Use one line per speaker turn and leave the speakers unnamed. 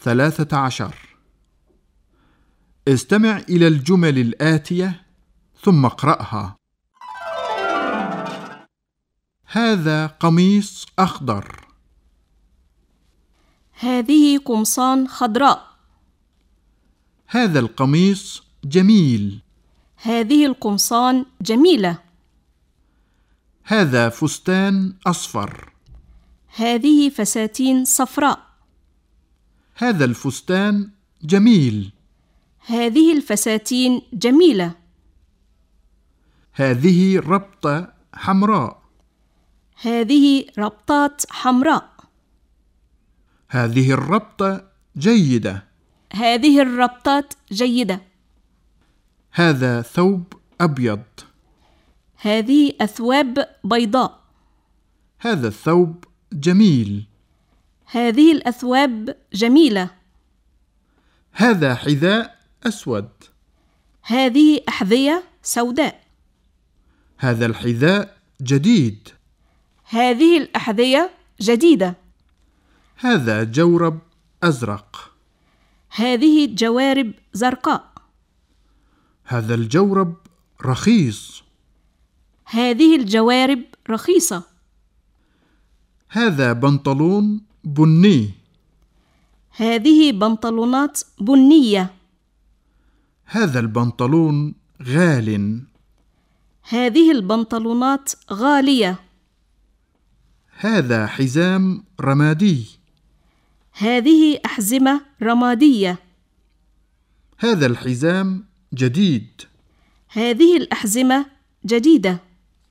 ثلاثة عشر. استمع إلى الجمل الآتية ثم اقرأها. هذا قميص أخضر.
هذه قمصان خضراء.
هذا القميص جميل.
هذه القمصان جميلة.
هذا فستان أصفر.
هذه فساتين صفراء.
هذا الفستان جميل.
هذه الفساتين جميلة.
هذه ربطة حمراء.
هذه ربطات حمراء.
هذه الربطة جيدة.
هذه الربطات جيدة.
هذا ثوب أبيض.
هذه أثواب بيضاء.
هذا الثوب جميل.
هذه الأثواب جميلة.
هذا حذاء أسود.
هذه أحذية سوداء.
هذا الحذاء جديد.
هذه الأحذية جديدة.
هذا جورب أزرق.
هذه جوارب زرقاء.
هذا الجورب رخيص.
هذه الجوارب رخيصة.
هذا بنطلون بني.
هذه بنطلونات بنية.
هذا البنطلون غال.
هذه البنطلونات غالية.
هذا حزام رمادي.
هذه أحزمة رمادية.
هذا الحزام جديد.
هذه الأحزمة جديدة.